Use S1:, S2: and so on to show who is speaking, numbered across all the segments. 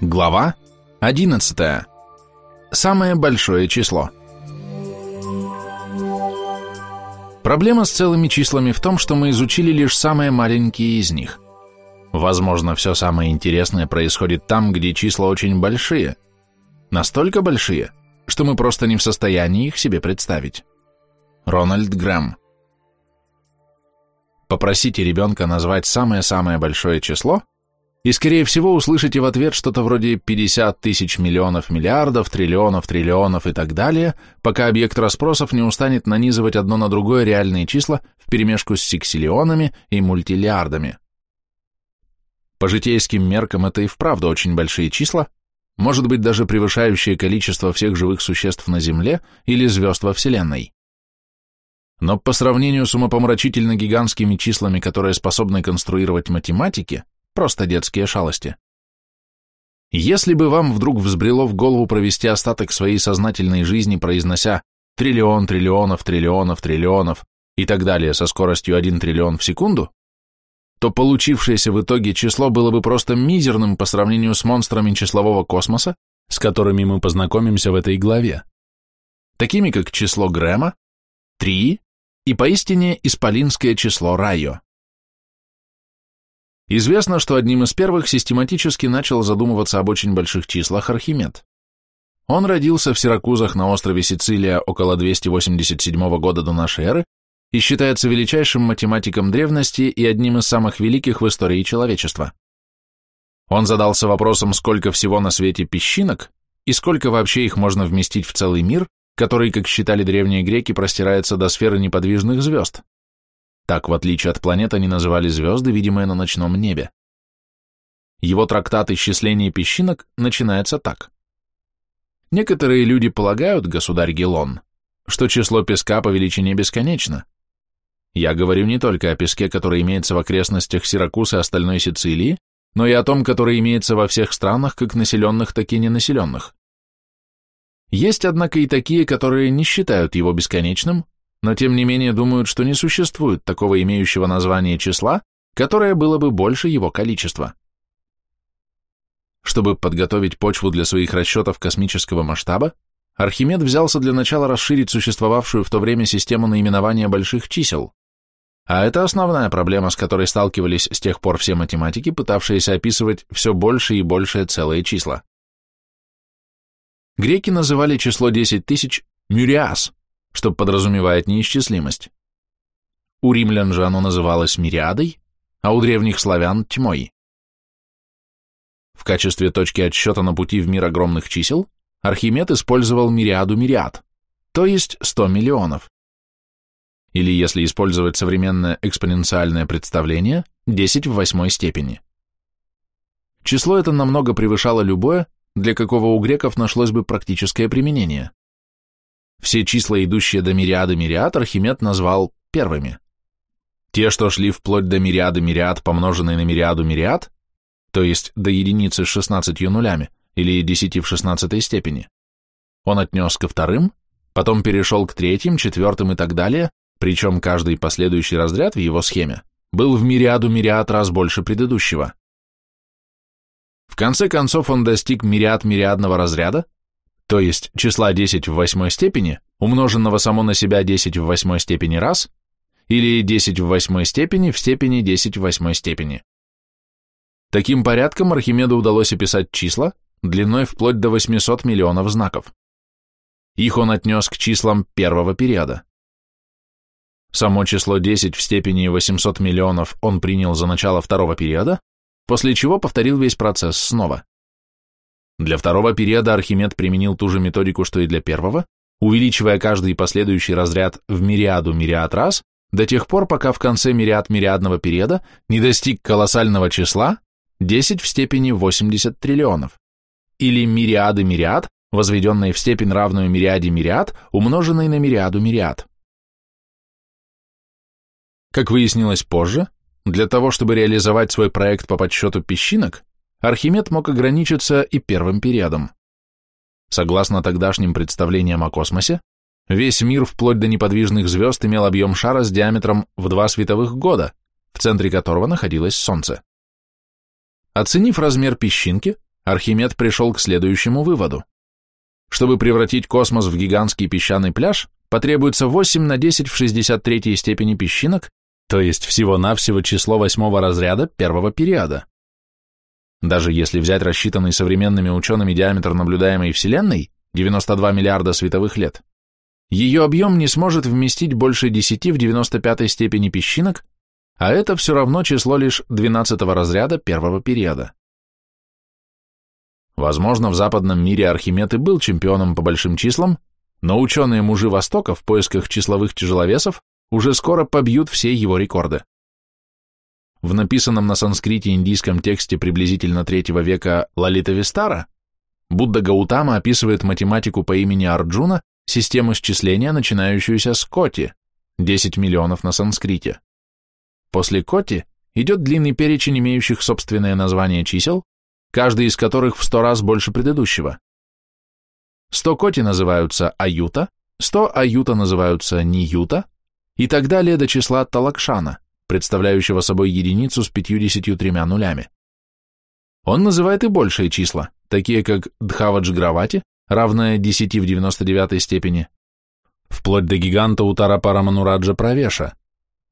S1: Глава 11. Самое большое число. Проблема с целыми числами в том, что мы изучили лишь самые маленькие из них. Возможно, все самое интересное происходит там, где числа очень большие. Настолько большие, что мы просто не в состоянии их себе представить. Рональд Грэм. Попросите ребенка назвать самое-самое большое число – и, скорее всего, услышите в ответ что-то вроде 50 тысяч миллионов миллиардов, триллионов, триллионов и так далее, пока объект расспросов не устанет нанизывать одно на другое реальные числа вперемешку с сексиллионами и мультилиардами. По житейским меркам это и вправду очень большие числа, может быть даже превышающие количество всех живых существ на Земле или звезд во Вселенной. Но по сравнению с умопомрачительно гигантскими числами, которые способны конструировать математики, Просто детские шалости. Если бы вам вдруг взбрело в голову провести остаток своей сознательной жизни, произнося триллион триллионов триллионов триллионов и так далее со скоростью 1 триллион в секунду, то получившееся в итоге число было бы просто мизерным по сравнению с монстрами числового космоса, с которыми мы познакомимся в этой главе, такими как число Грэма, 3 и поистине исполинское число Райо. Известно, что одним из первых систематически начал задумываться об очень больших числах Архимед. Он родился в Сиракузах на острове Сицилия около 287 года до нашей эры и считается величайшим математиком древности и одним из самых великих в истории человечества. Он задался вопросом, сколько всего на свете песчинок и сколько вообще их можно вместить в целый мир, который, как считали древние греки, простирается до сферы неподвижных звезд. Так, в отличие от планет, они называли звезды, видимые на ночном небе. Его трактат «Исчисление песчинок» начинается так. Некоторые люди полагают, государь Гелон, что число песка по величине бесконечно. Я говорю не только о песке, который имеется в окрестностях Сиракуз и остальной Сицилии, но и о том, который имеется во всех странах, как населенных, так и ненаселенных. Есть, однако, и такие, которые не считают его бесконечным, но тем не менее думают, что не существует такого имеющего название числа, которое было бы больше его количества. Чтобы подготовить почву для своих расчетов космического масштаба, Архимед взялся для начала расширить существовавшую в то время систему наименования больших чисел. А это основная проблема, с которой сталкивались с тех пор все математики, пытавшиеся описывать все больше и большее целые числа. Греки называли число 10 тысяч мюриас, что подразумевает неисчислимость. У римлян же оно называлось мириадой, а у древних славян – тьмой. В качестве точки отсчета на пути в мир огромных чисел Архимед использовал мириаду мириад, то есть 100 миллионов. Или, если использовать современное экспоненциальное представление, 10 в восьмой степени. Число это намного превышало любое, для какого у греков нашлось бы практическое применение. Все числа, идущие до мириады мириад, Архимед назвал первыми. Те, что шли вплоть до мириады мириад, помноженные на мириаду мириад, то есть до единицы с 16 нулями или 10 в 16 степени, он отнес ко вторым, потом перешел к третьим, четвертым и так далее, причем каждый последующий разряд в его схеме был в мириаду мириад раз больше предыдущего. В конце концов он достиг мириад мириадного разряда, то есть числа 10 в восьмой степени, умноженного само на себя 10 в восьмой степени раз, или 10 в восьмой степени в степени 10 в восьмой степени. Таким порядком Архимеду удалось описать числа длиной вплоть до 800 миллионов знаков. Их он отнес к числам первого периода. Само число 10 в степени 800 миллионов он принял за начало второго периода, после чего повторил весь процесс снова. Для второго периода Архимед применил ту же методику, что и для первого, увеличивая каждый последующий разряд в мириаду мириад раз, до тех пор, пока в конце мириад мириадного периода не достиг колоссального числа 10 в степени 80 триллионов, или мириады мириад, возведенной в степень равную мириаде мириад, умноженной на мириаду мириад. Как выяснилось позже, для того, чтобы реализовать свой проект по подсчету песчинок, Архимед мог ограничиться и первым периодом. Согласно тогдашним представлениям о космосе, весь мир вплоть до неподвижных звезд имел объем шара с диаметром в два световых года, в центре которого находилось Солнце. Оценив размер песчинки, Архимед пришел к следующему выводу. Чтобы превратить космос в гигантский песчаный пляж, потребуется 8 на 10 в 63 степени песчинок, то есть всего-навсего число восьмого разряда первого периода. Даже если взять рассчитанный современными учеными диаметр наблюдаемой Вселенной, 92 миллиарда световых лет, ее объем не сможет вместить больше 10 в 95 степени песчинок, а это все равно число лишь 12 разряда первого периода. Возможно, в западном мире Архимед и был чемпионом по большим числам, но ученые-мужи Востока в поисках числовых тяжеловесов уже скоро побьют все его рекорды. В написанном на санскрите индийском тексте приблизительно третьего века Лалита Вистара Будда Гаутама описывает математику по имени Арджуна, систему счисления, начинающуюся с коти, 10 миллионов на санскрите. После коти идет длинный перечень имеющих собственное название чисел, каждый из которых в сто раз больше предыдущего. 100 коти называются аюта, 100 аюта называются ниюта и так далее до числа талакшана, представляющего собой единицу с 53 нулями. Он называет и большие числа, такие как Дхаваджгравати, равное 10 в 99 степени, вплоть до гиганта Утара Параманураджа Правеша,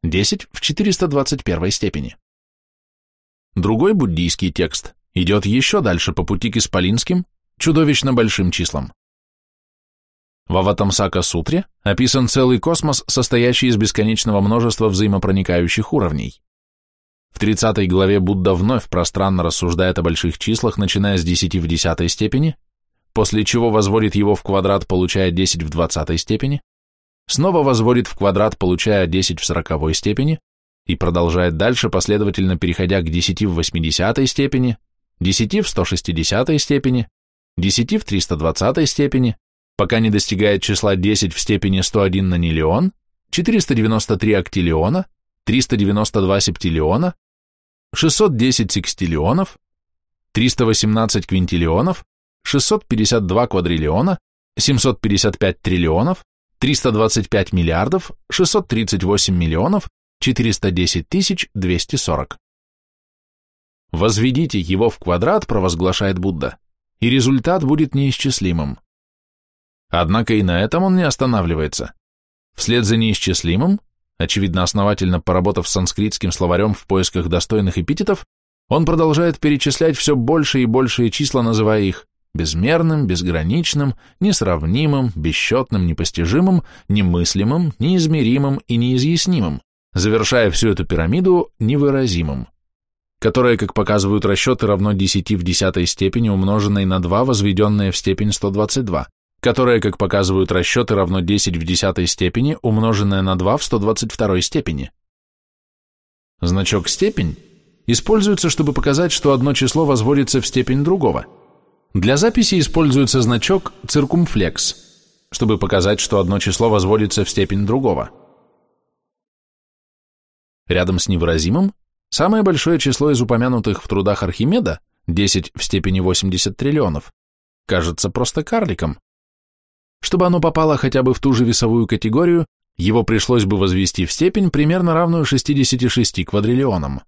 S1: 10 в 421 степени. Другой буддийский текст идет еще дальше по пути к исполинским, чудовищно большим числам. В Аватамсака сутре описан целый космос, состоящий из бесконечного множества взаимопроникающих уровней. В 30 главе Будда вновь пространно рассуждает о больших числах, начиная с 10 в 10 степени, после чего возводит его в квадрат, получая 10 в 20 степени, снова возводит в квадрат, получая 10 в 40 степени, и продолжает дальше, последовательно переходя к 10 в 80 степени, 10 в 160 степени, 10 в 320 степени, пока не достигает числа 10 в степени 101 на ниллион, 493 актиллиона, 392 септиллиона, 610 секстиллионов, 318 квинтиллионов, 652 квадриллиона, 755 триллионов, 325 миллиардов, 638 миллионов, 410 тысяч 240. Возведите его в квадрат, провозглашает Будда, и результат будет неисчислимым. Однако и на этом он не останавливается. Вслед за неисчислимым, очевидно основательно поработав с санскритским словарем в поисках достойных эпитетов, он продолжает перечислять все больше и большие числа, называя их безмерным, безграничным, несравнимым, бесчетным, непостижимым, немыслимым, неизмеримым и неизъяснимым, завершая всю эту пирамиду невыразимым, которое, как показывают расчеты, равно 10 в десятой степени, умноженной на 2, возведенное в степень 122, которое, как показывают расчеты, равно 10 в десятой степени, умноженное на 2 в 122 степени. Значок «степень» используется, чтобы показать, что одно число возводится в степень другого – для записи используется значок циркумфлекс, чтобы показать, что одно число возводится в степень другого. Рядом с невыразимым самое большое число из упомянутых в трудах Архимеда, 10 в степени 80 триллионов, кажется просто карликом. Чтобы оно попало хотя бы в ту же весовую категорию, его пришлось бы возвести в степень, примерно равную 66 квадриллионам.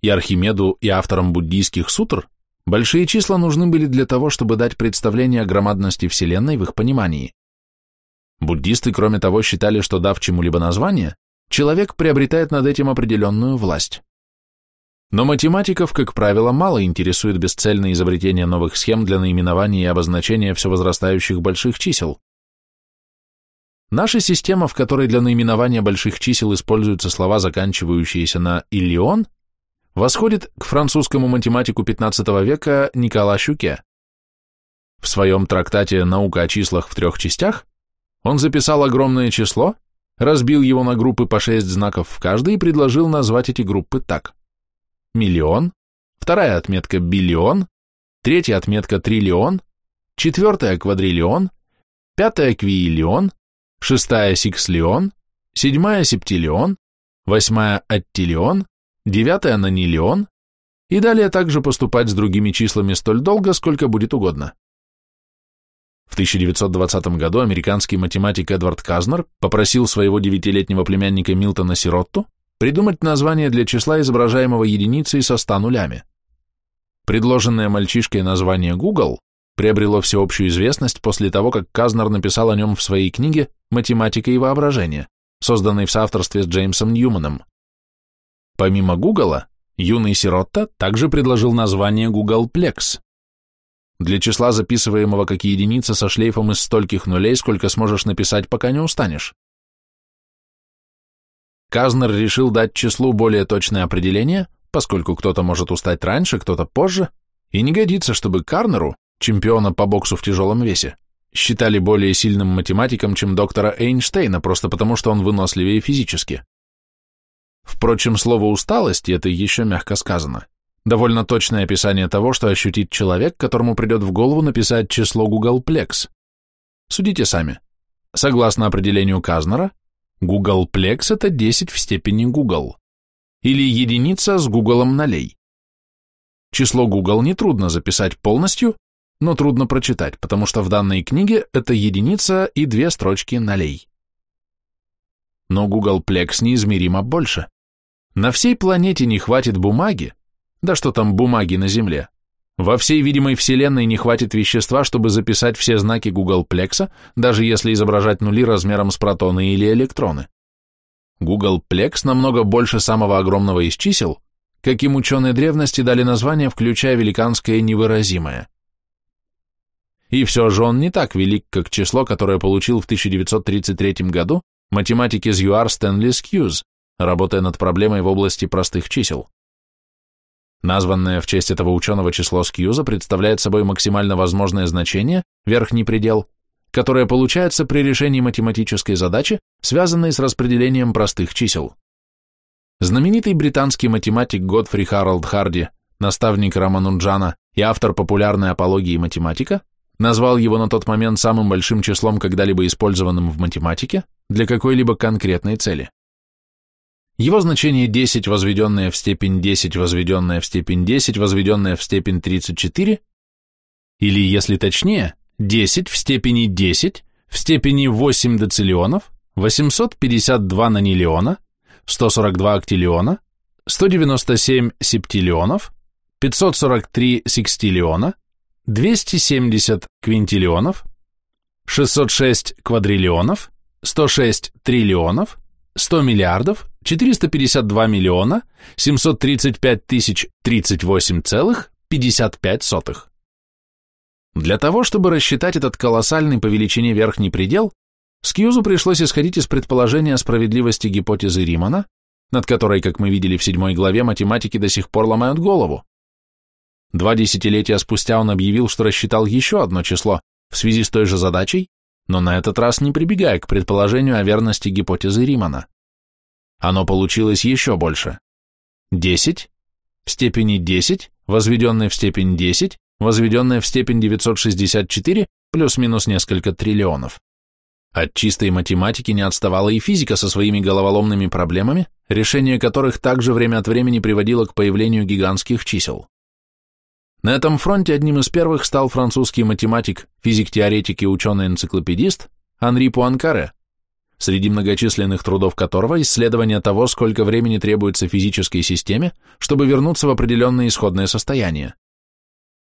S1: И Архимеду, и авторам буддийских сутр большие числа нужны были для того, чтобы дать представление о громадности Вселенной в их понимании. Буддисты, кроме того, считали, что дав чему-либо название, человек приобретает над этим определенную власть. Но математиков, как правило, мало интересует бесцельное изобретение новых схем для наименования и обозначения все возрастающих больших чисел. Наша система, в которой для наименования больших чисел используются слова, заканчивающиеся на «иллион», восходит к французскому математику XV века Никола Щуке. В своем трактате «Наука о числах в трех частях» он записал огромное число, разбил его на группы по шесть знаков в каждой и предложил назвать эти группы так. Миллион, вторая отметка биллион, третья отметка триллион, четвертая квадриллион, пятая квииллион, шестая сикслион, седьмая септиллион, восьмая аттиллион, девятое на ниллион, и далее также поступать с другими числами столь долго, сколько будет угодно. В 1920 году американский математик Эдвард Казнер попросил своего девятилетнего племянника Милтона Сиротту придумать название для числа изображаемого единицей со 100 нулями. Предложенное мальчишкой название Google приобрело всеобщую известность после того, как Казнер написал о нем в своей книге «Математика и воображение», созданной в соавторстве с Джеймсом Ньюманом. Помимо Гугла, юный Сиротта также предложил название Googleplex. Для числа, записываемого как единица со шлейфом из стольких нулей, сколько сможешь написать, пока не устанешь. Казнер решил дать числу более точное определение, поскольку кто-то может устать раньше, кто-то позже, и не годится, чтобы Карнеру, чемпиона по боксу в тяжелом весе, считали более сильным математиком, чем доктора Эйнштейна, просто потому что он выносливее физически. Впрочем, слово «усталость» — это еще мягко сказано. Довольно точное описание того, что ощутит человек, которому придет в голову написать число Googleplex. Судите сами. Согласно определению Казнера, Googleplex — это 10 в степени Google. Или единица с гуглом нулей. Число Google нетрудно записать полностью, но трудно прочитать, потому что в данной книге это единица и две строчки нулей. Но Googleplex неизмеримо больше. На всей планете не хватит бумаги, да что там бумаги на Земле, во всей видимой Вселенной не хватит вещества, чтобы записать все знаки Googleplex, даже если изображать нули размером с протоны или электроны. Googleplex намного больше самого огромного из чисел, каким ученые древности дали название, включая великанское невыразимое. И все же он не так велик, как число, которое получил в 1933 году математик из ЮАР Стэнли Скьюз, работая над проблемой в области простых чисел. Названное в честь этого ученого число Скьюза представляет собой максимально возможное значение, верхний предел, которое получается при решении математической задачи, связанной с распределением простых чисел. Знаменитый британский математик Годфри Харалд Харди, наставник Раманунджана и автор популярной апологии математика, назвал его на тот момент самым большим числом, когда-либо использованным в математике для какой-либо конкретной цели. Его значение 10, возведенное в степень 10, возведенное в степень 10, возведенное в степень 34, или, если точнее, 10 в степени 10 в степени 8 дециллионов, 852 нанилиона, 142 актиллиона, 197 септиллионов, 543 секстиллиона, 270 квинтиллионов, 606 квадриллионов, 106 триллионов, 100 миллиардов, 452 миллиона, 735 тысяч 38,55. Для того, чтобы рассчитать этот колоссальный по величине верхний предел, Скьюзу пришлось исходить из предположения справедливости гипотезы Римана, над которой, как мы видели в седьмой главе, математики до сих пор ломают голову. Два десятилетия спустя он объявил, что рассчитал еще одно число в связи с той же задачей, но на этот раз не прибегая к предположению о верности гипотезы Римана. Оно получилось еще больше. 10 в степени 10, возведенное в степень 10, возведенное в степень 964, плюс-минус несколько триллионов. От чистой математики не отставала и физика со своими головоломными проблемами, решение которых также время от времени приводило к появлению гигантских чисел. На этом фронте одним из первых стал французский математик, физик-теоретик и ученый-энциклопедист Анри Пуанкаре, среди многочисленных трудов которого исследование того, сколько времени требуется физической системе, чтобы вернуться в определенное исходное состояние.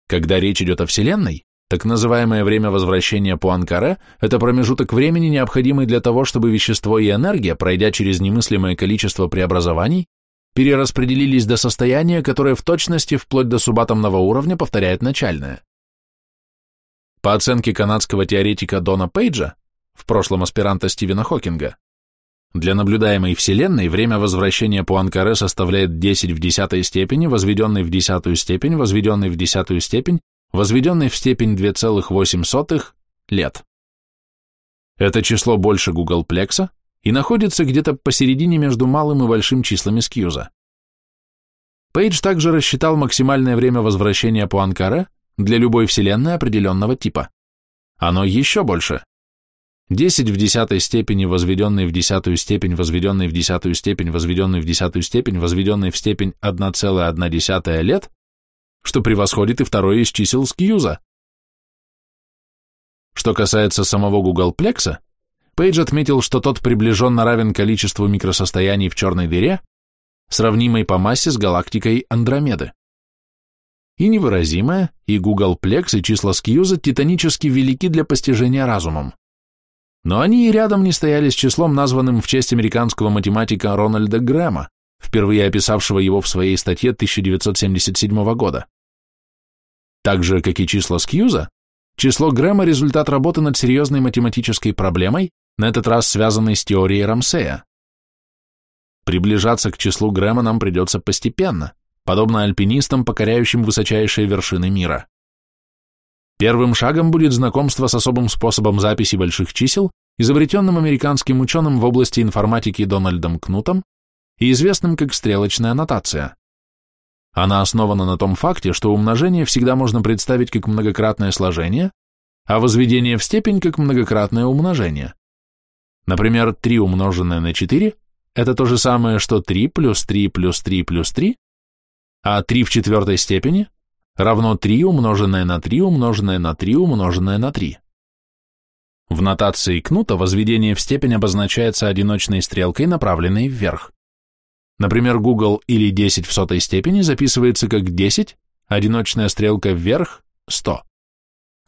S1: Когда речь идет о Вселенной, так называемое время возвращения Пуанкаре – это промежуток времени, необходимый для того, чтобы вещество и энергия, пройдя через немыслимое количество преобразований, перераспределились до состояния, которое в точности вплоть до субатомного уровня повторяет начальное. По оценке канадского теоретика Дона Пейджа, в прошлом аспиранта Стивена Хокинга, для наблюдаемой Вселенной время возвращения Пуанкаре составляет 10 в десятой степени, возведенный в десятую степень, возведенный в десятую степень, возведенный в степень 2,8 лет. Это число больше гуглплекса и находится где-то посередине между малым и большим числами Скьюза. Пейдж также рассчитал максимальное время возвращения Пуанкаре для любой Вселенной определенного типа. Оно еще больше 10 в десятой степени, возведенный в десятую степень, возведенный в десятую степень, возведенный в десятую степень, возведенный в степень 1,1 лет, что превосходит и второе из чисел Скьюза. Что касается самого Гуглплекса, Пейдж отметил, что тот приближенно равен количеству микросостояний в черной дыре, сравнимой по массе с галактикой Андромеды. И невыразимое, и Гуглплекс, и числа Скьюза титанически велики для постижения разумом. Но они и рядом не стояли с числом, названным в честь американского математика Рональда Грэма, впервые описавшего его в своей статье 1977 года. Так же, как и числа Скьюза, число Грэма – результат работы над серьезной математической проблемой, на этот раз связанной с теорией Рамсея. Приближаться к числу Грэма нам придется постепенно, подобно альпинистам, покоряющим высочайшие вершины мира. Первым шагом будет знакомство с особым способом записи больших чисел, изобретенным американским ученым в области информатики Дональдом Кнутом и известным как стрелочная нотация. Она основана на том факте, что умножение всегда можно представить как многократное сложение, а возведение в степень как многократное умножение. Например, 3 умноженное на 4 – это то же самое, что 3 плюс 3 плюс 3 плюс 3, а 3 в четвертой степени равно 3 умноженное на 3 умноженное на 3 умноженное на 3. В нотации Кнута возведение в степень обозначается одиночной стрелкой, направленной вверх. Например, Google или 10 в сотой степени записывается как 10, одиночная стрелка вверх – 100.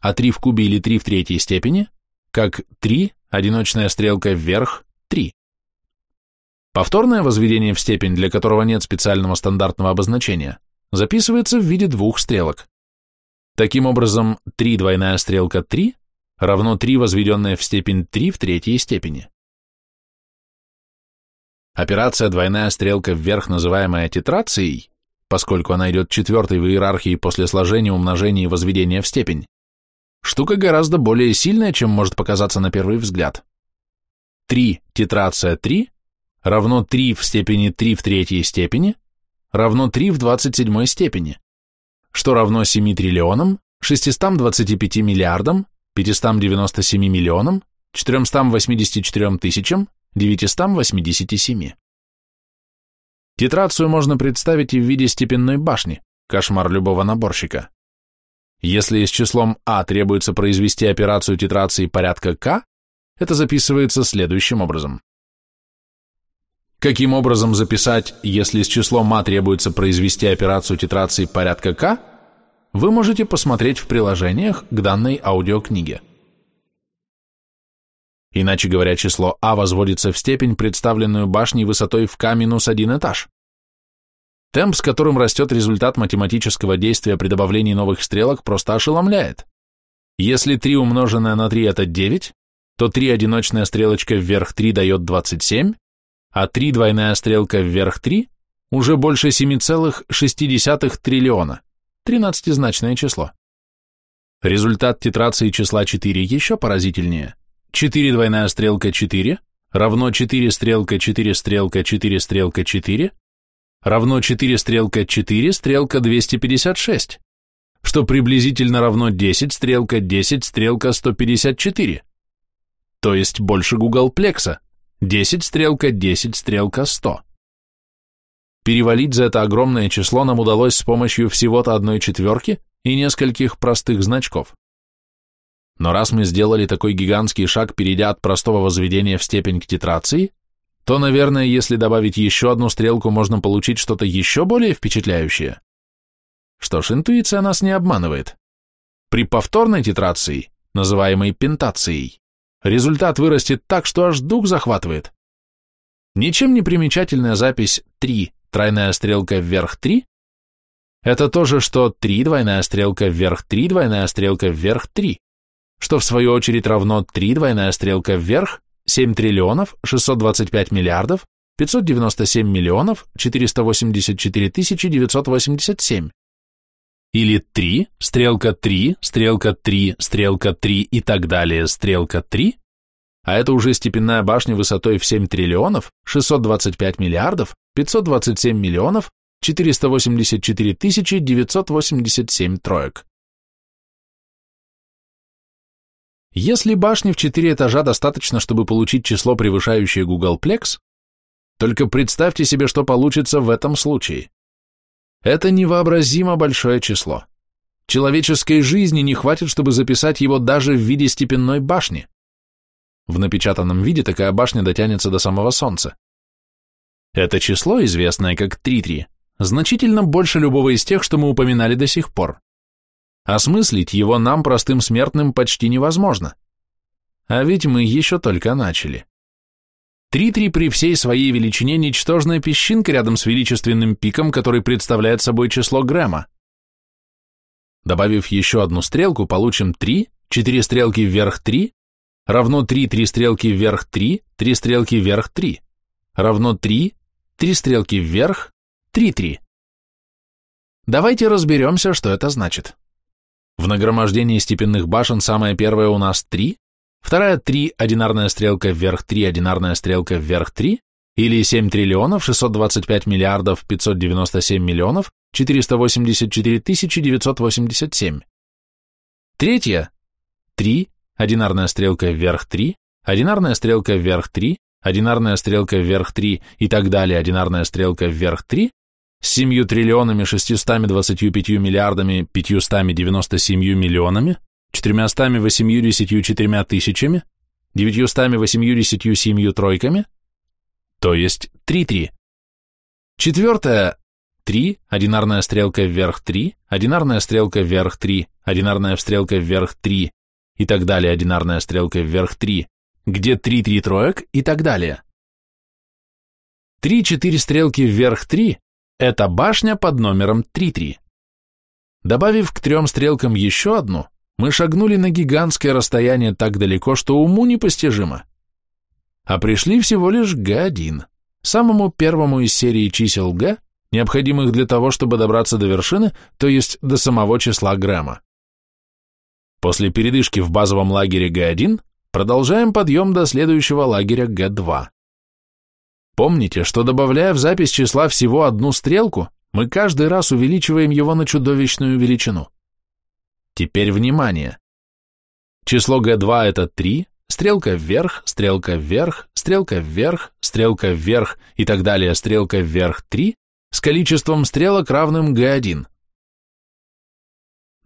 S1: А 3 в кубе или 3 в третьей степени – как 3, одиночная стрелка вверх – 3. Повторное возведение в степень, для которого нет специального стандартного обозначения, записывается в виде двух стрелок. Таким образом, 3 двойная стрелка 3 равно 3 возведенное в степень 3 в третьей степени. Операция двойная стрелка вверх, называемая тетрацией, поскольку она идет четвертой в иерархии после сложения, умножения и возведения в степень, штука гораздо более сильная, чем может показаться на первый взгляд. 3 тетрация 3 равно 3 в степени 3 в третьей степени равно 3 в 27 степени, что равно 7 триллионам, 625 миллиардам, 597 миллионам, 484 тысячам, 987. Тетрацию можно представить и в виде степенной башни, кошмар любого наборщика. Если с числом А требуется произвести операцию тетрации порядка К, это записывается следующим образом. Каким образом записать, если с числом А требуется произвести операцию тетрации порядка К, вы можете посмотреть в приложениях к данной аудиокниге. Иначе говоря, число А возводится в степень, представленную башней высотой в К минус один этаж. Темп, с которым растет результат математического действия при добавлении новых стрелок, просто ошеломляет. Если 3 умноженное на 3 это 9, то 3 одиночная стрелочка вверх 3 дает 27, а 3 двойная стрелка вверх 3 уже больше 7,6 триллиона, 13-значное число. Результат тетрации числа 4 еще поразительнее. 4 двойная стрелка 4 равно 4 стрелка 4 стрелка 4 стрелка 4 равно 4 стрелка 4 стрелка 256, что приблизительно равно 10 стрелка 10 стрелка 154, то есть больше гуглплекса. 10 стрелка 10 стрелка 100. Перевалить за это огромное число нам удалось с помощью всего-то одной четверки и нескольких простых значков. Но раз мы сделали такой гигантский шаг, перейдя от простого возведения в степень к тетрации, то, наверное, если добавить еще одну стрелку, можно получить что-то еще более впечатляющее. Что ж, интуиция нас не обманывает. При повторной тетрации, называемой пентацией, результат вырастет так, что аж дух захватывает. Ничем не примечательная запись 3, тройная стрелка вверх 3, это то же, что 3, двойная стрелка вверх 3, двойная стрелка вверх 3, что в свою очередь равно 3, двойная стрелка вверх, 7 триллионов 625 миллиардов 597 миллионов 484 тысячи 987 или 3, стрелка 3, стрелка 3, стрелка 3 и так далее, стрелка 3, а это уже степенная башня высотой в 7 триллионов, 625 миллиардов, 527 миллионов, 484 тысячи 987 троек. Если башни в 4 этажа достаточно, чтобы получить число, превышающее Googleplex, только представьте себе, что получится в этом случае. Это невообразимо большое число. Человеческой жизни не хватит, чтобы записать его даже в виде степенной башни. В напечатанном виде такая башня дотянется до самого Солнца. Это число, известное как 3-3, значительно больше любого из тех, что мы упоминали до сих пор. Осмыслить его нам, простым смертным, почти невозможно. А ведь мы еще только начали. 3-3 при всей своей величине ничтожная песчинка рядом с величественным пиком, который представляет собой число Грэма. Добавив еще одну стрелку, получим 3, 4 стрелки вверх 3, равно 3, 3 стрелки вверх 3, 3 стрелки вверх 3, равно 3, 3 стрелки вверх, 3, 3. Давайте разберемся, что это значит. В нагромождении степенных башен самая первая у нас 3, вторая 3, одинарная стрелка вверх 3, одинарная стрелка вверх 3, или 7 триллионов 625 миллиардов 597 миллионов 484 тысячи 987. Третья 3, одинарная стрелка вверх 3, одинарная стрелка вверх 3, одинарная стрелка вверх 3 и так далее, одинарная стрелка вверх 3 с 7 триллионами 625 миллиардами 597 миллионами, 484 тысячами, 987 тройками, то есть 3-3. Четвертое – 3, одинарная стрелка вверх 3, одинарная стрелка вверх 3, одинарная стрелка вверх 3 и так далее, одинарная стрелка вверх 3, где 3-3 троек и так далее. 3-4 стрелки вверх 3 это башня под номером 3-3. Добавив к трем стрелкам еще одну, мы шагнули на гигантское расстояние так далеко, что уму непостижимо. А пришли всего лишь Г1, самому первому из серии чисел Г, необходимых для того, чтобы добраться до вершины, то есть до самого числа Грэма. После передышки в базовом лагере Г1 продолжаем подъем до следующего лагеря Г2. Помните, что добавляя в запись числа всего одну стрелку, мы каждый раз увеличиваем его на чудовищную величину. Теперь внимание. Число g2 это 3, стрелка вверх, стрелка вверх, стрелка вверх, стрелка вверх и так далее, стрелка вверх 3 с количеством стрелок равным g1.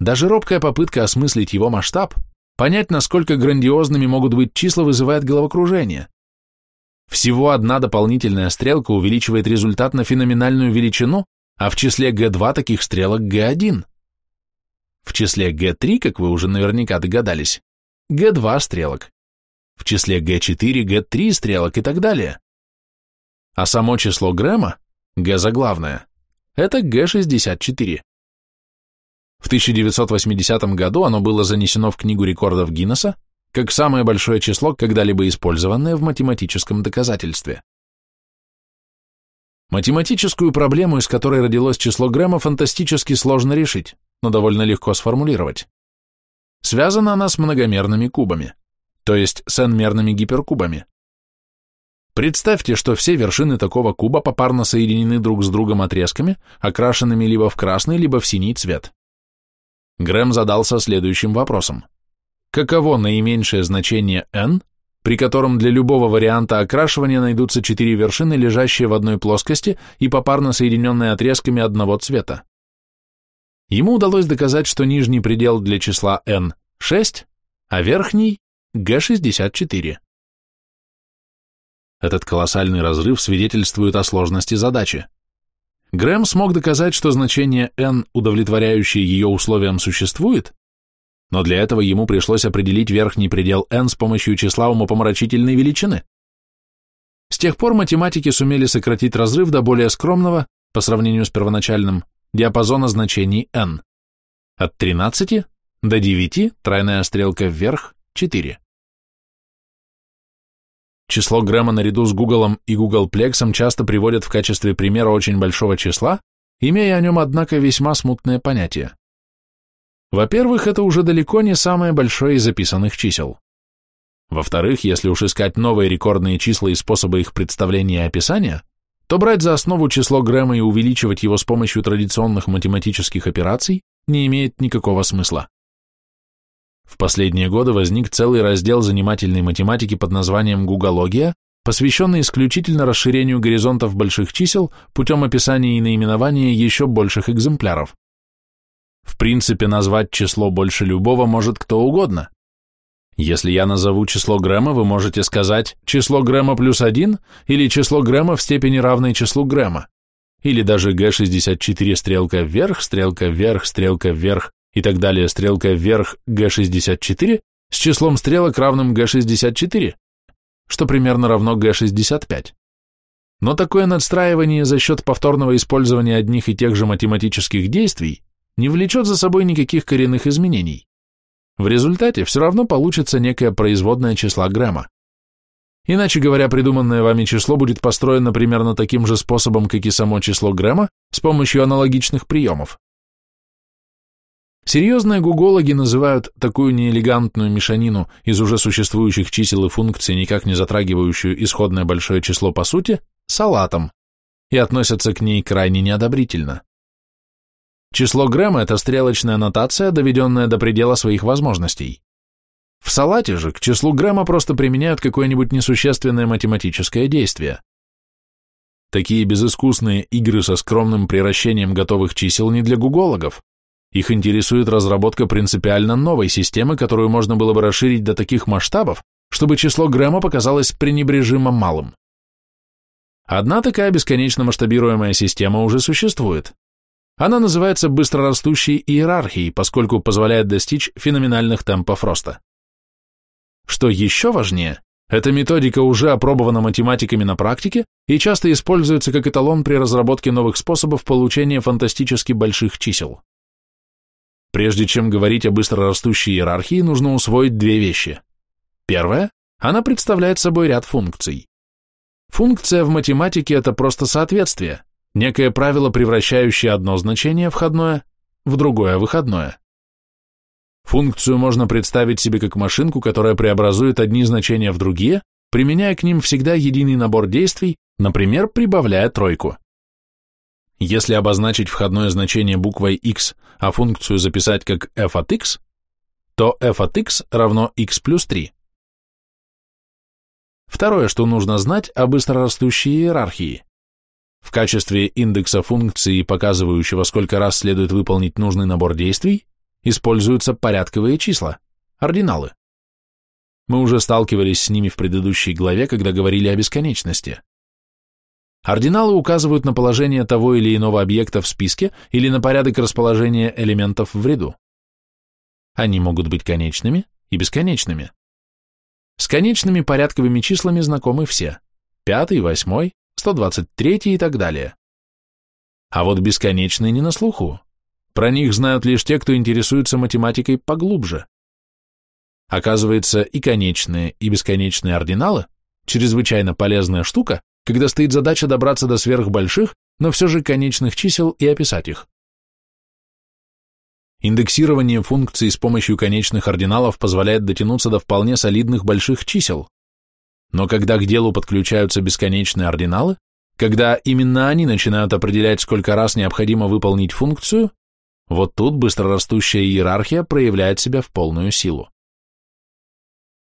S1: Даже робкая попытка осмыслить его масштаб, понять, насколько грандиозными могут быть числа, вызывает головокружение. Всего одна дополнительная стрелка увеличивает результат на феноменальную величину, а в числе G2 таких стрелок G1. В числе G3, как вы уже наверняка догадались, G2 стрелок. В числе G4, G3 стрелок и так далее. А само число Грэма, G заглавное, это G64. В 1980 году оно было занесено в Книгу рекордов Гиннесса как самое большое число, когда-либо использованное в математическом доказательстве. Математическую проблему, из которой родилось число Грэма, фантастически сложно решить, но довольно легко сформулировать. Связана она с многомерными кубами, то есть с n-мерными гиперкубами. Представьте, что все вершины такого куба попарно соединены друг с другом отрезками, окрашенными либо в красный, либо в синий цвет. Грэм задался следующим вопросом каково наименьшее значение n, при котором для любого варианта окрашивания найдутся четыре вершины, лежащие в одной плоскости и попарно соединенные отрезками одного цвета. Ему удалось доказать, что нижний предел для числа n – 6, а верхний – g64. Этот колоссальный разрыв свидетельствует о сложности задачи. Грэм смог доказать, что значение n, удовлетворяющее ее условиям, существует, но для этого ему пришлось определить верхний предел n с помощью числа умопомрачительной величины. С тех пор математики сумели сократить разрыв до более скромного, по сравнению с первоначальным, диапазона значений n. От 13 до 9, тройная стрелка вверх, 4. Число Грэма наряду с Гуглом и Гуглплексом часто приводят в качестве примера очень большого числа, имея о нем, однако, весьма смутное понятие. Во-первых, это уже далеко не самое большое из записанных чисел. Во-вторых, если уж искать новые рекордные числа и способы их представления и описания, то брать за основу число Грэма и увеличивать его с помощью традиционных математических операций не имеет никакого смысла. В последние годы возник целый раздел занимательной математики под названием «Гугология», посвященный исключительно расширению горизонтов больших чисел путем описания и наименования еще больших экземпляров. В принципе, назвать число больше любого может кто угодно. Если я назову число Грэма, вы можете сказать число Грэма плюс 1 или число Грэма в степени равной числу Грэма, или даже G64 стрелка вверх, стрелка вверх, стрелка вверх и так далее, стрелка вверх G64 с числом стрелок равным G64, что примерно равно G65. Но такое надстраивание за счет повторного использования одних и тех же математических действий не влечет за собой никаких коренных изменений. В результате все равно получится некое производное числа Грэма. Иначе говоря, придуманное вами число будет построено примерно таким же способом, как и само число Грэма, с помощью аналогичных приемов. Серьезные гугологи называют такую неэлегантную мешанину из уже существующих чисел и функций, никак не затрагивающую исходное большое число по сути, салатом, и относятся к ней крайне неодобрительно. Число Грэма – это стрелочная нотация, доведенная до предела своих возможностей. В салате же к числу Грэма просто применяют какое-нибудь несущественное математическое действие. Такие безыскусные игры со скромным приращением готовых чисел не для гугологов. Их интересует разработка принципиально новой системы, которую можно было бы расширить до таких масштабов, чтобы число Грэма показалось пренебрежимо малым. Одна такая бесконечно масштабируемая система уже существует. Она называется быстрорастущей иерархией, поскольку позволяет достичь феноменальных темпов роста. Что еще важнее, эта методика уже опробована математиками на практике и часто используется как эталон при разработке новых способов получения фантастически больших чисел. Прежде чем говорить о быстрорастущей иерархии, нужно усвоить две вещи. Первое – она представляет собой ряд функций. Функция в математике – это просто соответствие, некое правило, превращающее одно значение входное в другое выходное. Функцию можно представить себе как машинку, которая преобразует одни значения в другие, применяя к ним всегда единый набор действий, например, прибавляя тройку. Если обозначить входное значение буквой x, а функцию записать как f от x, то f от x равно x плюс 3. Второе, что нужно знать о быстрорастущей иерархии. В качестве индекса функции, показывающего, сколько раз следует выполнить нужный набор действий, используются порядковые числа, ординалы. Мы уже сталкивались с ними в предыдущей главе, когда говорили о бесконечности. Ординалы указывают на положение того или иного объекта в списке или на порядок расположения элементов в ряду. Они могут быть конечными и бесконечными. С конечными порядковыми числами знакомы все. Пятый, восьмой, 123 и так далее. А вот бесконечные не на слуху. Про них знают лишь те, кто интересуется математикой поглубже. Оказывается, и конечные, и бесконечные ординалы – чрезвычайно полезная штука, когда стоит задача добраться до сверхбольших, но все же конечных чисел и описать их. Индексирование функций с помощью конечных ординалов позволяет дотянуться до вполне солидных больших чисел, но когда к делу подключаются бесконечные ординалы, когда именно они начинают определять, сколько раз необходимо выполнить функцию, вот тут быстрорастущая иерархия проявляет себя в полную силу.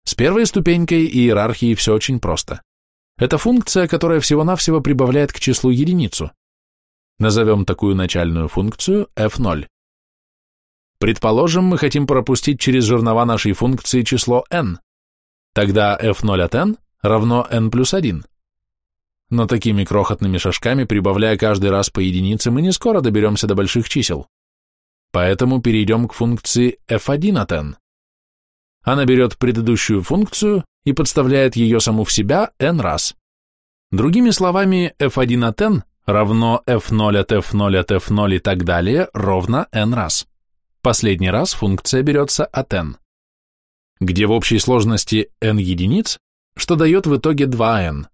S1: С первой ступенькой иерархии все очень просто. Это функция, которая всего-навсего прибавляет к числу единицу. Назовем такую начальную функцию f0. Предположим, мы хотим пропустить через жернова нашей функции число n. Тогда f0 от n равно n плюс 1. Но такими крохотными шажками, прибавляя каждый раз по единице, мы не скоро доберемся до больших чисел. Поэтому перейдем к функции f1 от n. Она берет предыдущую функцию и подставляет ее саму в себя n раз. Другими словами, f1 от n равно f0 от f0 от f0 и так далее ровно n раз. Последний раз функция берется от n, где в общей сложности n единиц что дает в итоге 2n.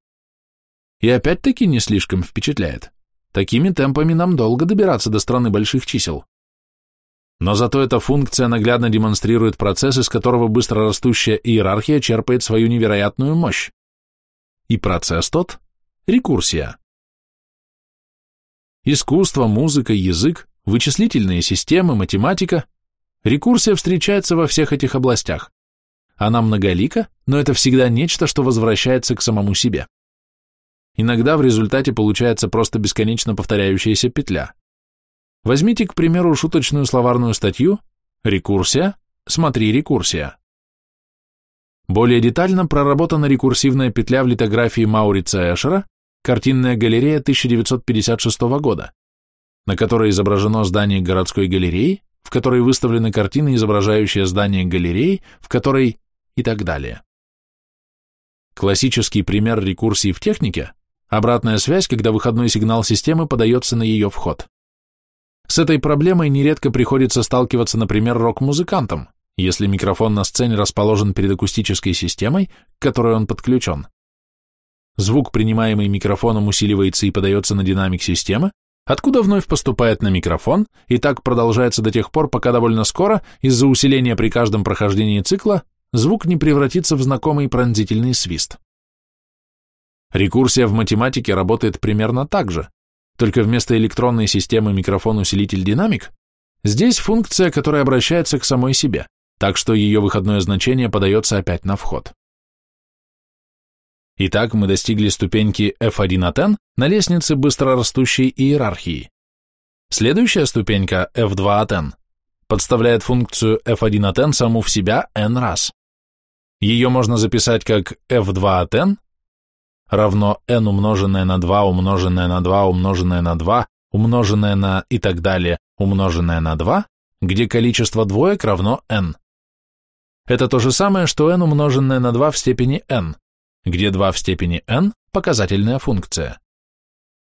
S1: И опять-таки не слишком впечатляет. Такими темпами нам долго добираться до страны больших чисел. Но зато эта функция наглядно демонстрирует процесс, из которого быстрорастущая иерархия черпает свою невероятную мощь. И процесс тот – рекурсия. Искусство, музыка, язык, вычислительные системы, математика – рекурсия встречается во всех этих областях. Она многолика, но это всегда нечто, что возвращается к самому себе. Иногда в результате получается просто бесконечно повторяющаяся петля. Возьмите, к примеру, шуточную словарную статью «Рекурсия», «Смотри, рекурсия». более детально проработана рекурсивная петля в литографии Маурица Эшера, картинная галерея 1956 года, на которой изображено здание городской галереи, в которой выставлены картины, изображающие здание галереи, в которой и так далее. Классический пример рекурсии в технике – обратная связь, когда выходной сигнал системы подается на ее вход. С этой проблемой нередко приходится сталкиваться, например, рок-музыкантам, если микрофон на сцене расположен перед акустической системой, к которой он подключен. Звук, принимаемый микрофоном, усиливается и подается на динамик системы, откуда вновь поступает на микрофон, и так продолжается до тех пор, пока довольно скоро, из-за усиления при каждом прохождении цикла, звук не превратится в знакомый пронзительный свист. Рекурсия в математике работает примерно так же, только вместо электронной системы микрофон-усилитель-динамик здесь функция, которая обращается к самой себе так что ее выходное значение подается опять на вход. Итак, мы достигли ступеньки F1 от N на лестнице быстрорастущей иерархии. Следующая ступенька F2 от N подставляет функцию F1 от N саму в себя n раз. Ее можно записать как F2 от N равно n умноженное на 2 умноженное на 2 умноженное на 2 умноженное на и так далее умноженное на 2, где количество двоек равно n. Это то же самое, что n умноженное на 2 в степени n, где 2 в степени n – показательная функция.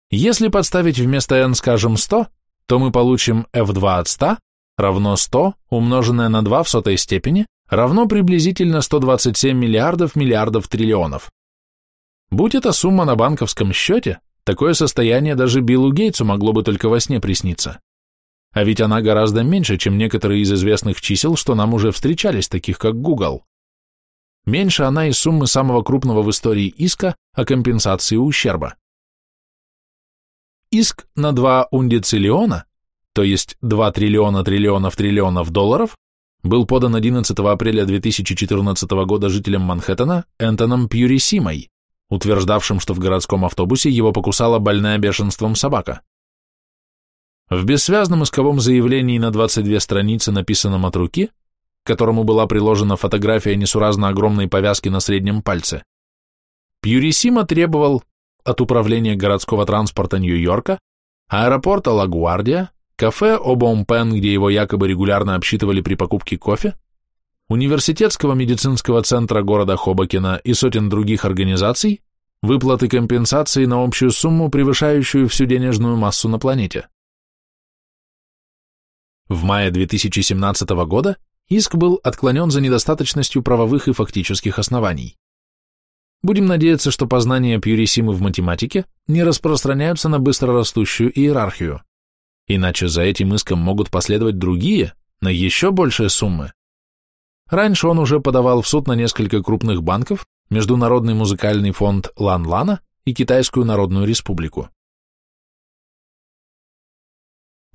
S1: Если подставить вместо n, скажем, 100, то мы получим f2 от 100 равно 100 умноженное на 2 в сотой степени равно приблизительно 127 миллиардов миллиардов триллионов. Будь это сумма на банковском счете, такое состояние даже Биллу Гейтсу могло бы только во сне присниться. А ведь она гораздо меньше, чем некоторые из известных чисел, что нам уже встречались, таких как Google. Меньше она и суммы самого крупного в истории иска о компенсации ущерба. Иск на 2 ундициллиона, то есть 2 триллиона триллионов триллионов долларов, был подан 11 апреля 2014 года жителем Манхэттена Энтоном Пьюрисимой, утверждавшим, что в городском автобусе его покусала больная бешенством собака. В бессвязном исковом заявлении на 22 страницы, написанном от руки, к которому была приложена фотография несуразно огромной повязки на среднем пальце, Пьюрисима требовал от Управления городского транспорта Нью-Йорка, аэропорта Лагуардия, кафе Обомпен, где его якобы регулярно обсчитывали при покупке кофе, университетского медицинского центра города Хобокина и сотен других организаций выплаты компенсации на общую сумму, превышающую всю денежную массу на планете. В мае 2017 года иск был отклонен за недостаточностью правовых и фактических оснований. Будем надеяться, что познания Пьюрисимы в математике не распространяются на быстрорастущую иерархию, иначе за этим иском могут последовать другие, на еще большие суммы. Раньше он уже подавал в суд на несколько крупных банков, Международный музыкальный фонд Лан-Лана и Китайскую Народную Республику.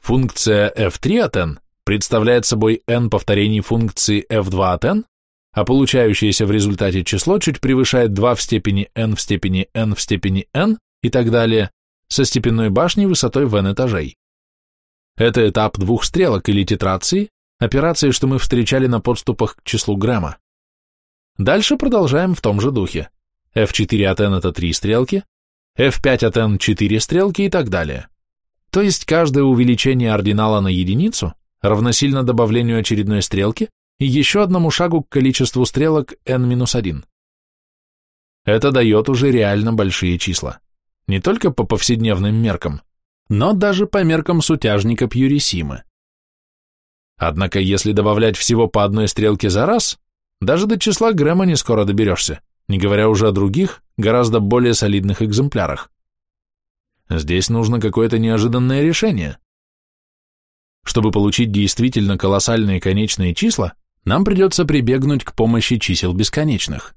S1: Функция f3 от n представляет собой n повторений функции f2 от n, а получающееся в результате число чуть превышает 2 в степени n в степени n в степени n и так далее со степенной башней высотой в n этажей. Это этап двух стрелок или тетрации, операции, что мы встречали на подступах к числу Грэма. Дальше продолжаем в том же духе. f4 от n это 3 стрелки, f5 от n 4 стрелки и так далее. То есть каждое увеличение ординала на единицу равносильно добавлению очередной стрелки и еще одному шагу к количеству стрелок n-1. Это дает уже реально большие числа. Не только по повседневным меркам, но даже по меркам сутяжника Пьюрисимы. Однако если добавлять всего по одной стрелке за раз, даже до числа Грэма не скоро доберешься, не говоря уже о других, гораздо более солидных экземплярах. Здесь нужно какое-то неожиданное решение. Чтобы получить действительно колоссальные конечные числа, нам придется прибегнуть к помощи чисел бесконечных.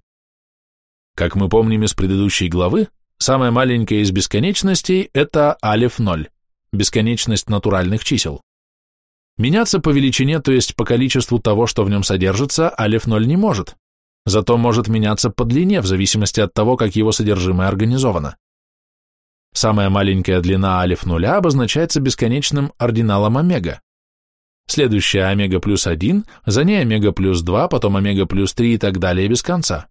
S1: Как мы помним из предыдущей главы, самая маленькая из бесконечностей – это алеф-0, бесконечность натуральных чисел. Меняться по величине, то есть по количеству того, что в нем содержится, алеф-0 не может, зато может меняться по длине в зависимости от того, как его содержимое организовано. Самая маленькая длина алиф нуля обозначается бесконечным ординалом омега. следующая омега плюс 1, за ней омега плюс 2, потом омега плюс 3 и так далее без конца.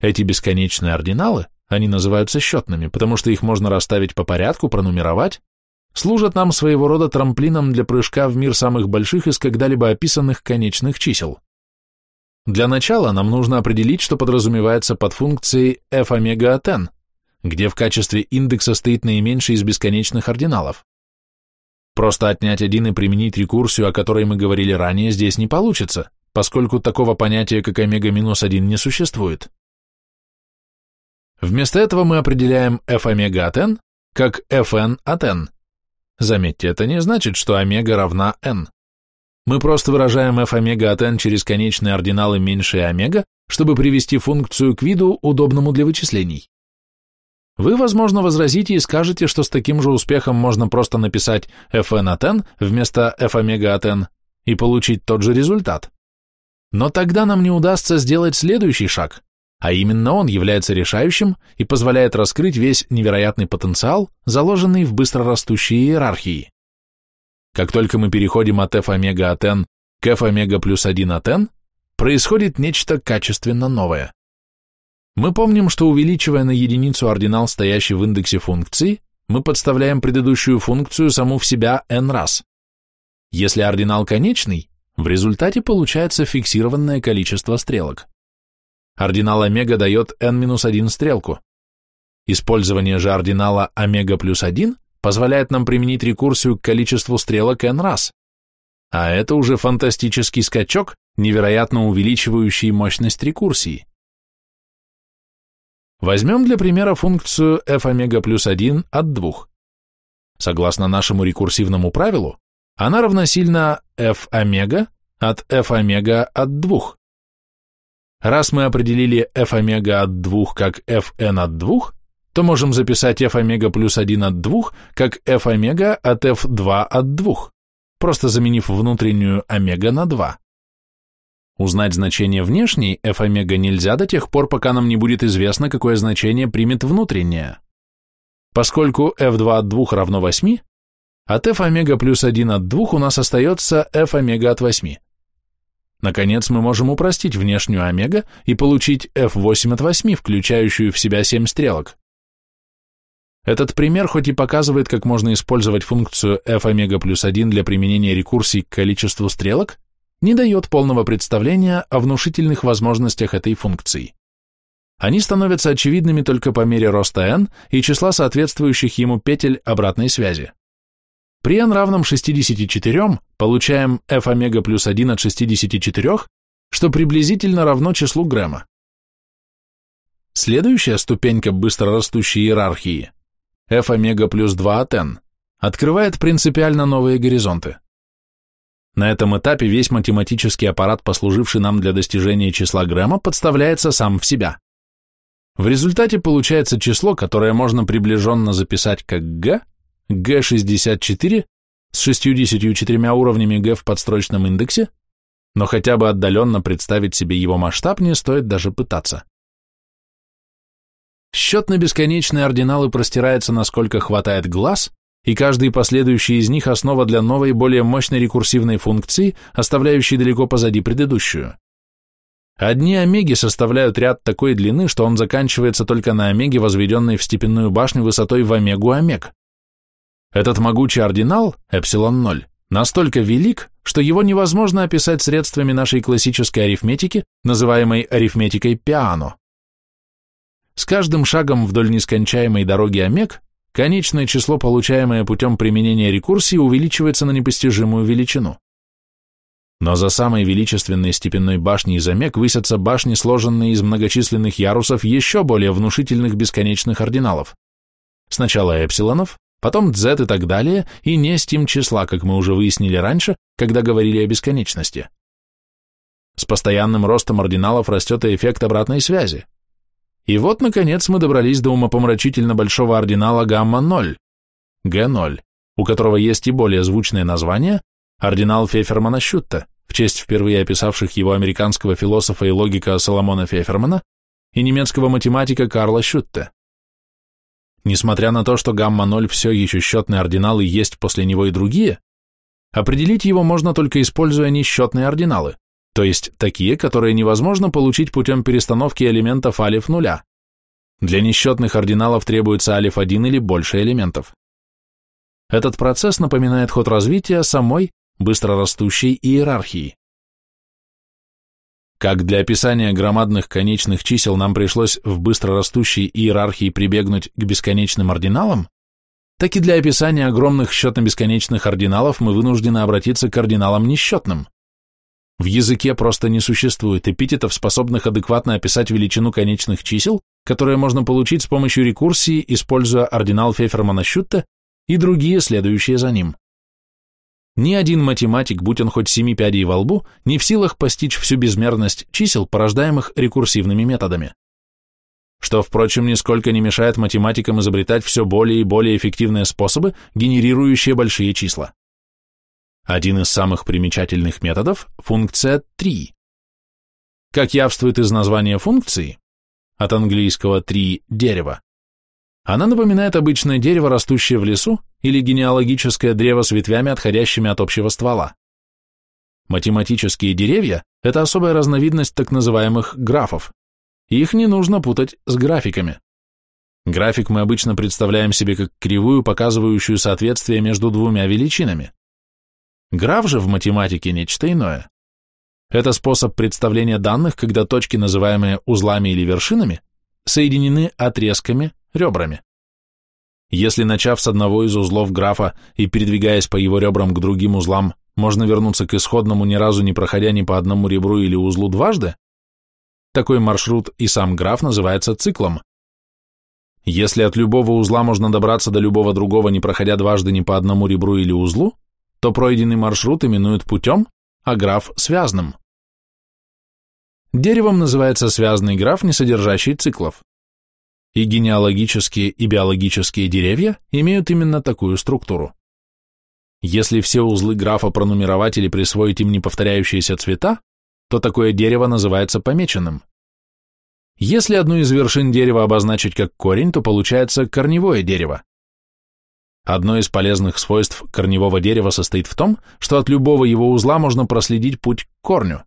S1: Эти бесконечные ординалы, они называются счетными, потому что их можно расставить по порядку, пронумеровать, служат нам своего рода трамплином для прыжка в мир самых больших из когда-либо описанных конечных чисел. Для начала нам нужно определить, что подразумевается под функцией f омега от n, где в качестве индекса стоит наименьший из бесконечных ординалов. Просто отнять один и применить рекурсию, о которой мы говорили ранее, здесь не получится, поскольку такого понятия, как омега минус 1, не существует. Вместо этого мы определяем f омега от n как fn от n. Заметьте, это не значит, что омега равна n. Мы просто выражаем f омега от n через конечные ординалы меньше омега, чтобы привести функцию к виду, удобному для вычислений. Вы, возможно, возразите и скажете, что с таким же успехом можно просто написать fn от n вместо f омега от n и получить тот же результат. Но тогда нам не удастся сделать следующий шаг, а именно он является решающим и позволяет раскрыть весь невероятный потенциал, заложенный в быстрорастущей иерархии. Как только мы переходим от f омега от n к f омега плюс 1 от n, происходит нечто качественно новое. Мы помним, что увеличивая на единицу ординал, стоящий в индексе функции, мы подставляем предыдущую функцию саму в себя n раз. Если ординал конечный, в результате получается фиксированное количество стрелок. Ординал омега дает n-1 стрелку. Использование же ординала омега плюс 1 позволяет нам применить рекурсию к количеству стрелок n раз. А это уже фантастический скачок, невероятно увеличивающий мощность рекурсии. Возьмем для примера функцию f омега плюс 1 от 2. Согласно нашему рекурсивному правилу, она равносильна f омега от f омега от 2. Раз мы определили f омега от 2 как fn от 2, то можем записать f омега плюс 1 от 2 как f омега от f2 от 2, просто заменив внутреннюю омега на 2. Узнать значение внешней f омега нельзя до тех пор, пока нам не будет известно, какое значение примет внутреннее. Поскольку f2 от 2 равно 8, от f омега плюс 1 от 2 у нас остается f омега от 8. Наконец, мы можем упростить внешнюю омега и получить f8 от 8, включающую в себя 7 стрелок. Этот пример хоть и показывает, как можно использовать функцию f омега плюс 1 для применения рекурсий к количеству стрелок, не дает полного представления о внушительных возможностях этой функции. Они становятся очевидными только по мере роста n и числа соответствующих ему петель обратной связи. При n равном 64 получаем f омега плюс 1 от 64, что приблизительно равно числу Грэма. Следующая ступенька быстрорастущей иерархии, f омега плюс 2 от n, открывает принципиально новые горизонты. На этом этапе весь математический аппарат, послуживший нам для достижения числа Грэма, подставляется сам в себя. В результате получается число, которое можно приближенно записать как g, g64 с 64 уровнями g в подстрочном индексе, но хотя бы отдаленно представить себе его масштаб не стоит даже пытаться. Счет на бесконечные ординалы простирается насколько хватает глаз, и каждый последующий из них основа для новой, более мощной рекурсивной функции, оставляющей далеко позади предыдущую. Одни омеги составляют ряд такой длины, что он заканчивается только на омеге, возведенной в степенную башню высотой в омегу омег. Этот могучий ординал, эпсилон 0, настолько велик, что его невозможно описать средствами нашей классической арифметики, называемой арифметикой пиано. С каждым шагом вдоль нескончаемой дороги омег конечное число, получаемое путем применения рекурсии, увеличивается на непостижимую величину. Но за самой величественной степенной башней из омег высятся башни, сложенные из многочисленных ярусов еще более внушительных бесконечных ординалов. Сначала эпсилонов, потом z и так далее, и не стим числа, как мы уже выяснили раньше, когда говорили о бесконечности. С постоянным ростом ординалов растет и эффект обратной связи. И вот, наконец, мы добрались до умопомрачительно большого ординала гамма-0, Г0, у которого есть и более звучное название – ординал Фефермана-Щутта, в честь впервые описавших его американского философа и логика Соломона Фефермана и немецкого математика Карла Щутте. Несмотря на то, что гамма-0 все еще счетный ординал есть после него и другие, Определить его можно только используя несчетные ординалы, то есть такие, которые невозможно получить путем перестановки элементов алиф нуля. Для несчетных ординалов требуется алиф 1 или больше элементов. Этот процесс напоминает ход развития самой быстрорастущей иерархии. Как для описания громадных конечных чисел нам пришлось в быстрорастущей иерархии прибегнуть к бесконечным ординалам, так и для описания огромных счетно-бесконечных ординалов мы вынуждены обратиться к ординалам несчетным. В языке просто не существует эпитетов, способных адекватно описать величину конечных чисел, которые можно получить с помощью рекурсии, используя ординал Фефермана-Шютте и другие, следующие за ним. Ни один математик, будь он хоть семи пядей во лбу, не в силах постичь всю безмерность чисел, порождаемых рекурсивными методами что, впрочем, нисколько не мешает математикам изобретать все более и более эффективные способы, генерирующие большие числа. Один из самых примечательных методов – функция 3. Как явствует из названия функции, от английского «три» – дерево, она напоминает обычное дерево, растущее в лесу, или генеалогическое древо с ветвями, отходящими от общего ствола. Математические деревья – это особая разновидность так называемых графов, их не нужно путать с графиками. График мы обычно представляем себе как кривую, показывающую соответствие между двумя величинами. Граф же в математике нечто иное. Это способ представления данных, когда точки, называемые узлами или вершинами, соединены отрезками, ребрами. Если, начав с одного из узлов графа и передвигаясь по его ребрам к другим узлам, можно вернуться к исходному, ни разу не проходя ни по одному ребру или узлу дважды, такой маршрут и сам граф называется циклом. Если от любого узла можно добраться до любого другого, не проходя дважды ни по одному ребру или узлу, то пройденный маршрут именуют путем, а граф – связным. Деревом называется связанный граф, не содержащий циклов. И генеалогические и биологические деревья имеют именно такую структуру. Если все узлы графа пронумеровать или присвоить им неповторяющиеся цвета, то такое дерево называется помеченным. Если одну из вершин дерева обозначить как корень, то получается корневое дерево. Одно из полезных свойств корневого дерева состоит в том, что от любого его узла можно проследить путь к корню.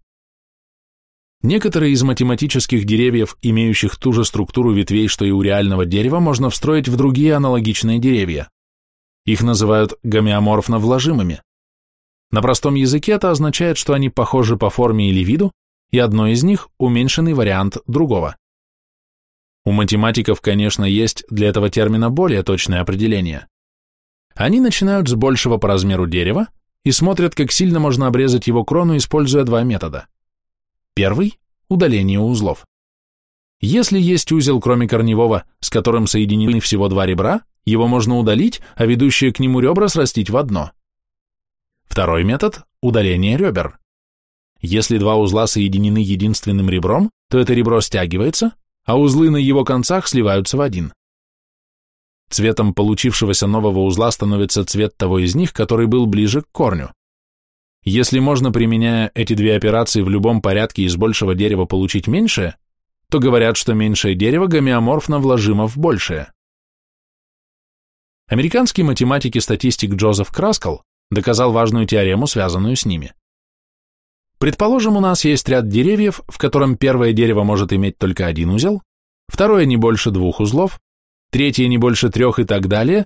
S1: Некоторые из математических деревьев, имеющих ту же структуру ветвей, что и у реального дерева, можно встроить в другие аналогичные деревья. Их называют гомеоморфно вложимыми. На простом языке это означает, что они похожи по форме или виду, и одно из них – уменьшенный вариант другого. У математиков, конечно, есть для этого термина более точное определение. Они начинают с большего по размеру дерева и смотрят, как сильно можно обрезать его крону, используя два метода. Первый – удаление узлов. Если есть узел, кроме корневого, с которым соединены всего два ребра, его можно удалить, а ведущие к нему ребра срастить в одно – Второй метод – удаление ребер. Если два узла соединены единственным ребром, то это ребро стягивается, а узлы на его концах сливаются в один. Цветом получившегося нового узла становится цвет того из них, который был ближе к корню. Если можно, применяя эти две операции в любом порядке из большего дерева получить меньшее, то говорят, что меньшее дерево гомеоморфно вложимо в большее. Американский математик и статистик Джозеф Краскал доказал важную теорему, связанную с ними. Предположим, у нас есть ряд деревьев, в котором первое дерево может иметь только один узел, второе не больше двух узлов, третье не больше трех и так далее,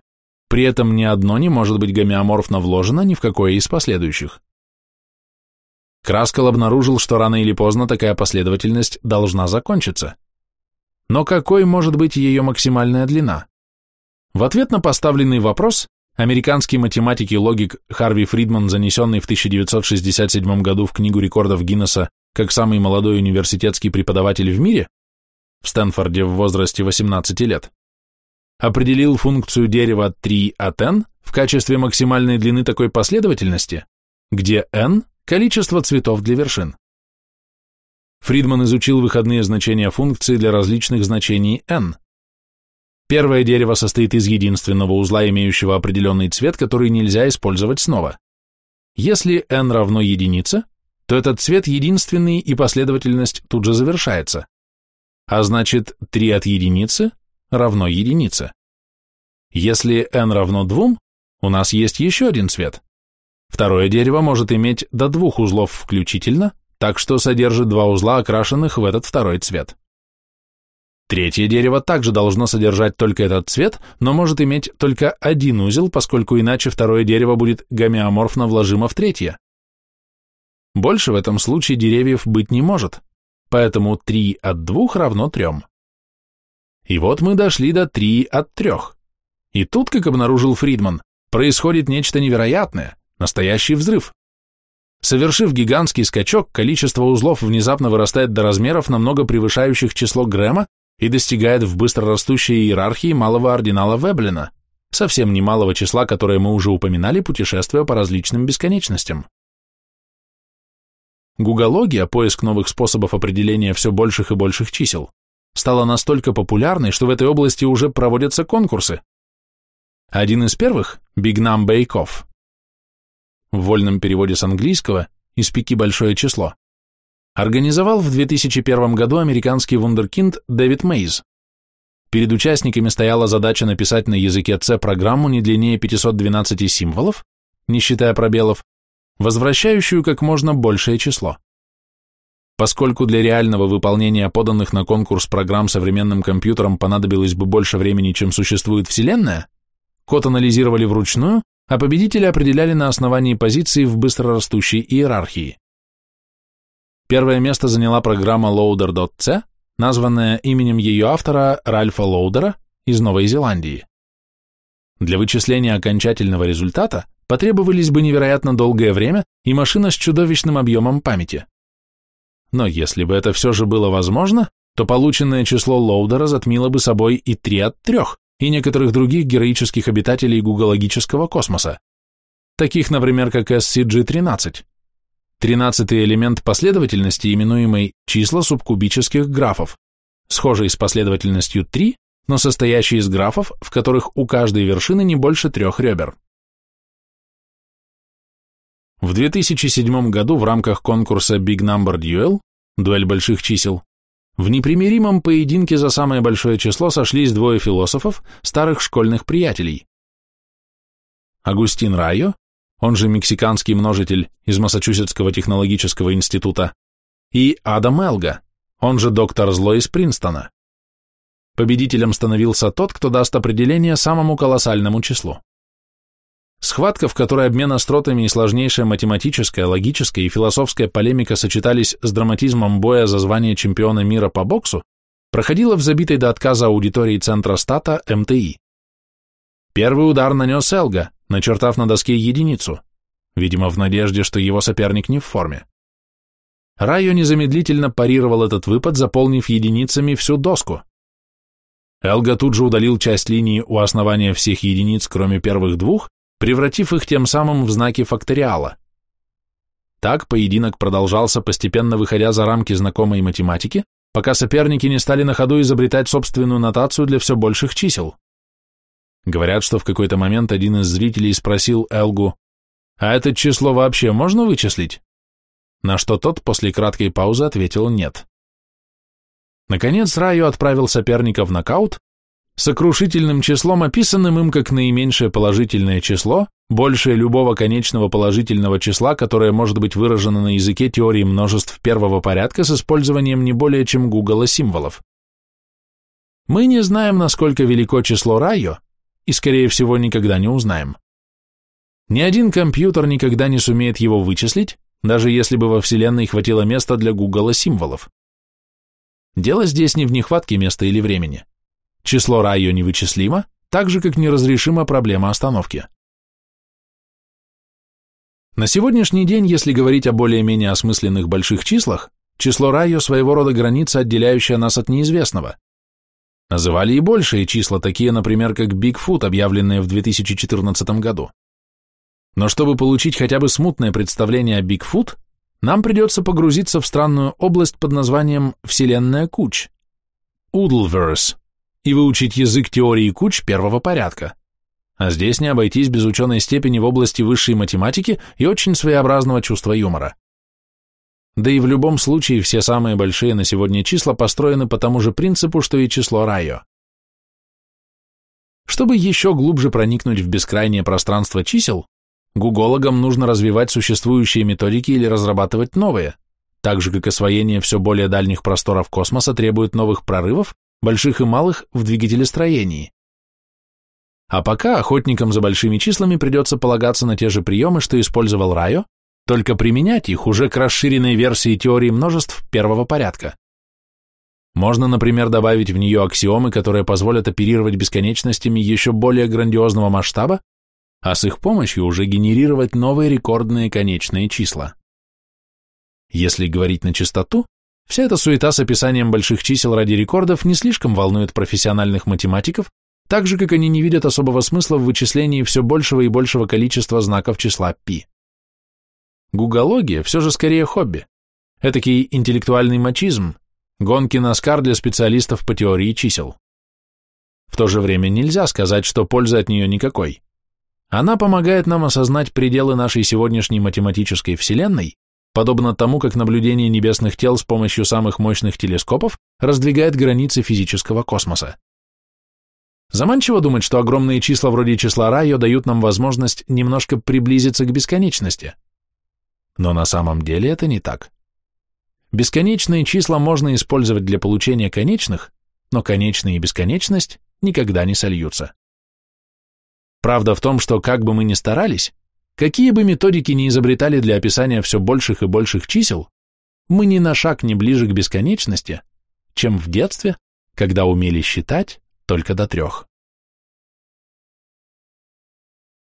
S1: при этом ни одно не может быть гомеоморфно вложено ни в какое из последующих. Краскал обнаружил, что рано или поздно такая последовательность должна закончиться. Но какой может быть ее максимальная длина? В ответ на поставленный вопрос Американский математик и логик Харви Фридман, занесенный в 1967 году в Книгу рекордов Гиннесса как самый молодой университетский преподаватель в мире, в Стэнфорде в возрасте 18 лет, определил функцию дерева 3 от n в качестве максимальной длины такой последовательности, где n – количество цветов для вершин. Фридман изучил выходные значения функции для различных значений n, Первое дерево состоит из единственного узла, имеющего определенный цвет, который нельзя использовать снова. Если n равно единице, то этот цвет единственный и последовательность тут же завершается. А значит, 3 от единицы равно единице. Если n равно 2, у нас есть еще один цвет. Второе дерево может иметь до двух узлов включительно, так что содержит два узла, окрашенных в этот второй цвет. Третье дерево также должно содержать только этот цвет, но может иметь только один узел, поскольку иначе второе дерево будет гомеоморфно вложимо в третье. Больше в этом случае деревьев быть не может, поэтому 3 от 2 равно 3. И вот мы дошли до 3 от 3. И тут, как обнаружил Фридман, происходит нечто невероятное, настоящий взрыв. Совершив гигантский скачок, количество узлов внезапно вырастает до размеров, намного превышающих число Грэма, и достигает в быстрорастущей иерархии малого ординала Веблина, совсем немалого числа, которое мы уже упоминали, путешествуя по различным бесконечностям. Гугология, поиск новых способов определения все больших и больших чисел, стала настолько популярной, что в этой области уже проводятся конкурсы. Один из первых – Big Num Bake. В вольном переводе с английского «Испеки большое число» организовал в 2001 году американский вундеркинд Дэвид Мейз. Перед участниками стояла задача написать на языке C программу не длиннее 512 символов, не считая пробелов, возвращающую как можно большее число. Поскольку для реального выполнения поданных на конкурс программ современным компьютерам понадобилось бы больше времени, чем существует Вселенная, код анализировали вручную, а победители определяли на основании позиции в быстрорастущей иерархии. Первое место заняла программа Loader.c, названная именем ее автора Ральфа Лоудера из Новой Зеландии. Для вычисления окончательного результата потребовались бы невероятно долгое время и машина с чудовищным объемом памяти. Но если бы это все же было возможно, то полученное число Лоудера затмило бы собой и 3 от 3, и некоторых других героических обитателей гугологического космоса, таких, например, как SCG-13, Тринадцатый элемент последовательности, именуемый числа субкубических графов, схожий с последовательностью 3, но состоящий из графов, в которых у каждой вершины не больше трех ребер. В 2007 году в рамках конкурса Big Number Duel, дуэль больших чисел, в непримиримом поединке за самое большое число сошлись двое философов, старых школьных приятелей. Агустин Райо он же мексиканский множитель из Массачусетского технологического института, и Адам Элга, он же доктор Зло из Принстона. Победителем становился тот, кто даст определение самому колоссальному числу. Схватка, в которой обмен остротами и сложнейшая математическая, логическая и философская полемика сочетались с драматизмом боя за звание чемпиона мира по боксу, проходила в забитой до отказа аудитории Центра Стата МТИ. Первый удар нанес Элга, начертав на доске единицу, видимо, в надежде, что его соперник не в форме. Райо незамедлительно парировал этот выпад, заполнив единицами всю доску. Элга тут же удалил часть линии у основания всех единиц, кроме первых двух, превратив их тем самым в знаки факториала. Так поединок продолжался, постепенно выходя за рамки знакомой математики, пока соперники не стали на ходу изобретать собственную нотацию для все больших чисел. Говорят, что в какой-то момент один из зрителей спросил Элгу, «А это число вообще можно вычислить?» На что тот после краткой паузы ответил «нет». Наконец Раю отправил соперника в нокаут, сокрушительным числом, описанным им как наименьшее положительное число, большее любого конечного положительного числа, которое может быть выражено на языке теории множеств первого порядка с использованием не более чем гугла символов. Мы не знаем, насколько велико число Райо, и, скорее всего, никогда не узнаем. Ни один компьютер никогда не сумеет его вычислить, даже если бы во Вселенной хватило места для гугла символов. Дело здесь не в нехватке места или времени. Число Райо невычислимо, так же, как неразрешима проблема остановки. На сегодняшний день, если говорить о более-менее осмысленных больших числах, число Райо своего рода граница, отделяющая нас от неизвестного. Называли и большие числа, такие, например, как Бигфут, объявленные в 2014 году. Но чтобы получить хотя бы смутное представление о Бигфут, нам придется погрузиться в странную область под названием «Вселенная куч» – Udleverse, и выучить язык теории куч первого порядка. А здесь не обойтись без ученой степени в области высшей математики и очень своеобразного чувства юмора. Да и в любом случае все самые большие на сегодня числа построены по тому же принципу, что и число Райо. Чтобы еще глубже проникнуть в бескрайнее пространство чисел, Гугологам нужно развивать существующие методики или разрабатывать новые, так же, как освоение все более дальних просторов космоса требует новых прорывов, больших и малых, в двигателестроении. А пока охотникам за большими числами придется полагаться на те же приемы, что использовал Райо, только применять их уже к расширенной версии теории множеств первого порядка. Можно, например, добавить в нее аксиомы, которые позволят оперировать бесконечностями еще более грандиозного масштаба, а с их помощью уже генерировать новые рекордные конечные числа. Если говорить на чистоту, вся эта суета с описанием больших чисел ради рекордов не слишком волнует профессиональных математиков, так же, как они не видят особого смысла в вычислении все большего и большего количества знаков числа π. Гугология все же скорее хобби, этакий интеллектуальный мачизм, гонки на скар для специалистов по теории чисел. В то же время нельзя сказать, что пользы от нее никакой. Она помогает нам осознать пределы нашей сегодняшней математической вселенной, подобно тому, как наблюдение небесных тел с помощью самых мощных телескопов раздвигает границы физического космоса. Заманчиво думать, что огромные числа вроде числа Райо дают нам возможность немножко приблизиться к бесконечности. Но на самом деле это не так. Бесконечные числа можно использовать для получения конечных, но конечные и бесконечность никогда не сольются. Правда в том, что как бы мы ни старались, какие бы методики ни изобретали для описания все больших и больших чисел, мы ни на шаг не ближе к бесконечности, чем в детстве, когда умели считать только до трех.